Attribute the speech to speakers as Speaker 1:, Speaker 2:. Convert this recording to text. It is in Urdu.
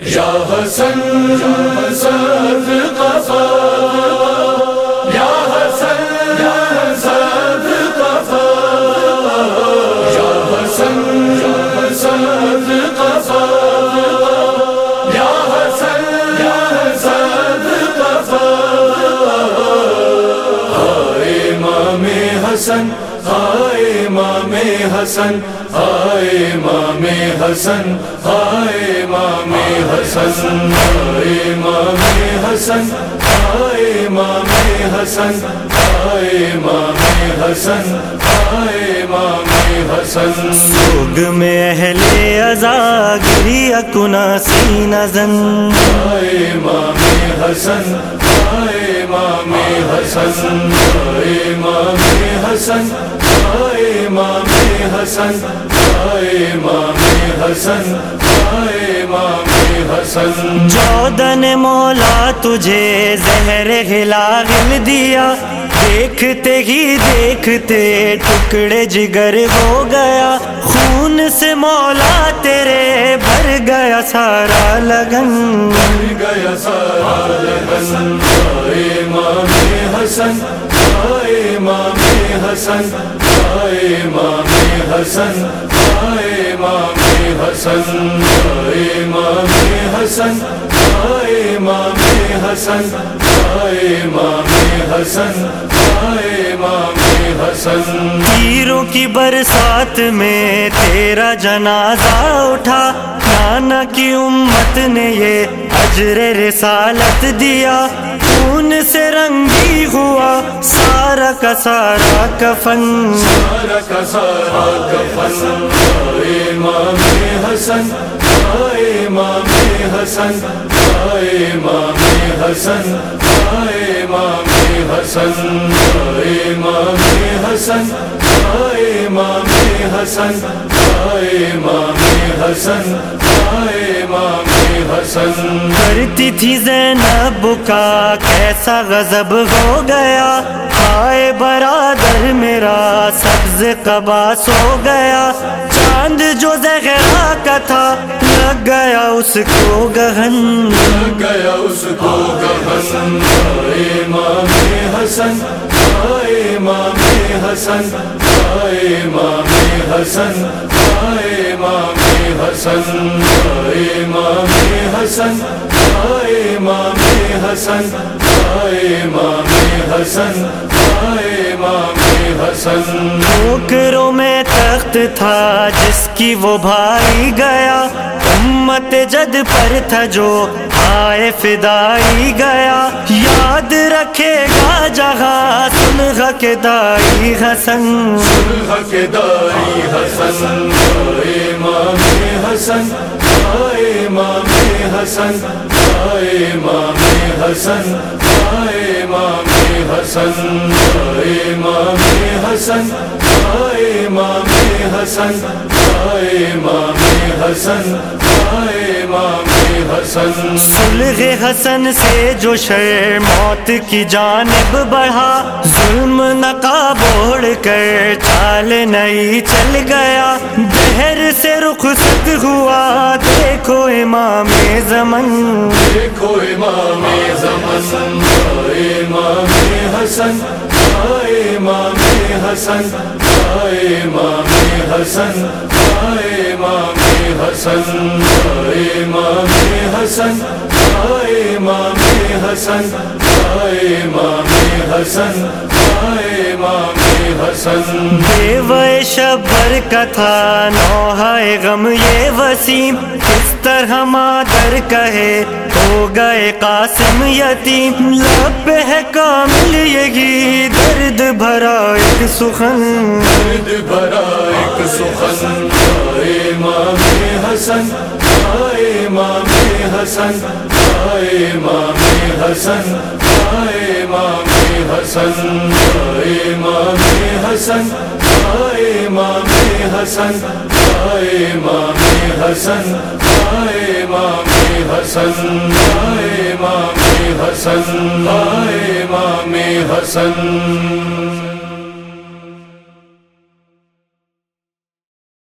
Speaker 1: یا حسن سب کفا یا حسن سب کفا یا حسن سب کفا ماں میں حسن ہائے امام حسن ہائے امام حسن ہائے امام حسن ہائے امام حسن ہائے امام حسن ہائے امام حسن ہائے امام حسن۔
Speaker 2: سوگ میں اہل ازا گری اکنا سینہ زن
Speaker 1: ہائے امام حسن امام حسن ہائے امام حسن ہائے امام حسن امام حسن امام حسن
Speaker 2: جودن مولا تجھے زہر ہلا گل دیا۔ دیکھتے ہی دیکھتے ٹکڑے جگر ہو گیا۔ خون سے مولا تیرے گیا سارا لگن۔
Speaker 1: مر گیا سارا لگن۔ آئے مام حسن آئے مام حسن آئے مام حسن آئے مام حسن۔ آئے مام حسن آئے مام حسن آئے مام حسن۔
Speaker 2: تیروں کی برسات میں تیرا جنازہ اٹھا۔ نانا کی امت نے یہ اجر رسالت دیا۔ خون سے رنگی ہوا سارا کا سارا کفن۔
Speaker 1: سارا کا سارا کفن۔ ہائے امام حسن امام حسن امام حسن۔ امام حسن امام حسن امام حسن امام حسن امام حسن
Speaker 2: کرتی تھی زینب کا کیسا غضب ہو گیا؟ ہائے برادر میرا، سبز قباس ہو گیا۔ چاند جو زہرا کا تھا اس کو گہن۔
Speaker 1: گیا اس کو گہن۔ امام حسن امام حسن امام حسن امام حسن امام حسن امام حسن امام حسن امام حسن۔
Speaker 2: ٹھوکروں میں تخت تھا جس کی وہ بھائی گیا۔ امت جد پر تھا جو آئے فدائی گیا۔ یاد رکھے گا جہاں سنغ کے دائی حسن۔
Speaker 1: سنغ کے دائی حسن آئے امام حسن آئے امام حسن آئے امام حسن آئے امام حسن آئے امام حسن آئے امام حسن آئے امام حسن۔
Speaker 2: سلغ حسن سے جو شر موت کی جانب بڑھا، ظلم نقاب اوڑھ کر چال نہیں چل گیا۔ بہر سے رخصت ہوا، دیکھو امام زمن۔
Speaker 1: دیکھو امام زمن امام حسن امام حسن امام حسن امام حسن امام حسن امام حسن امام حسن امام حسن۔
Speaker 2: دیو شبر کا تھا نوحہ غم یہ وسیم۔ کس طرح مادر کہے ہو گئے قاسم یتیم۔ لب پہ ہے کامل یہی درد بھرا ایک سخن۔
Speaker 1: درد بھرا ایک سخن۔ امام حسن ہائے امام حسن ہائے امام حسن ہائے امام حسن ہائے امام حسن ہائے امام حسن ہائے امام حسن ہائے امام حسن ہائے امام حسن ہائے امام حسن۔